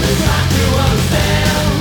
nothing I to understand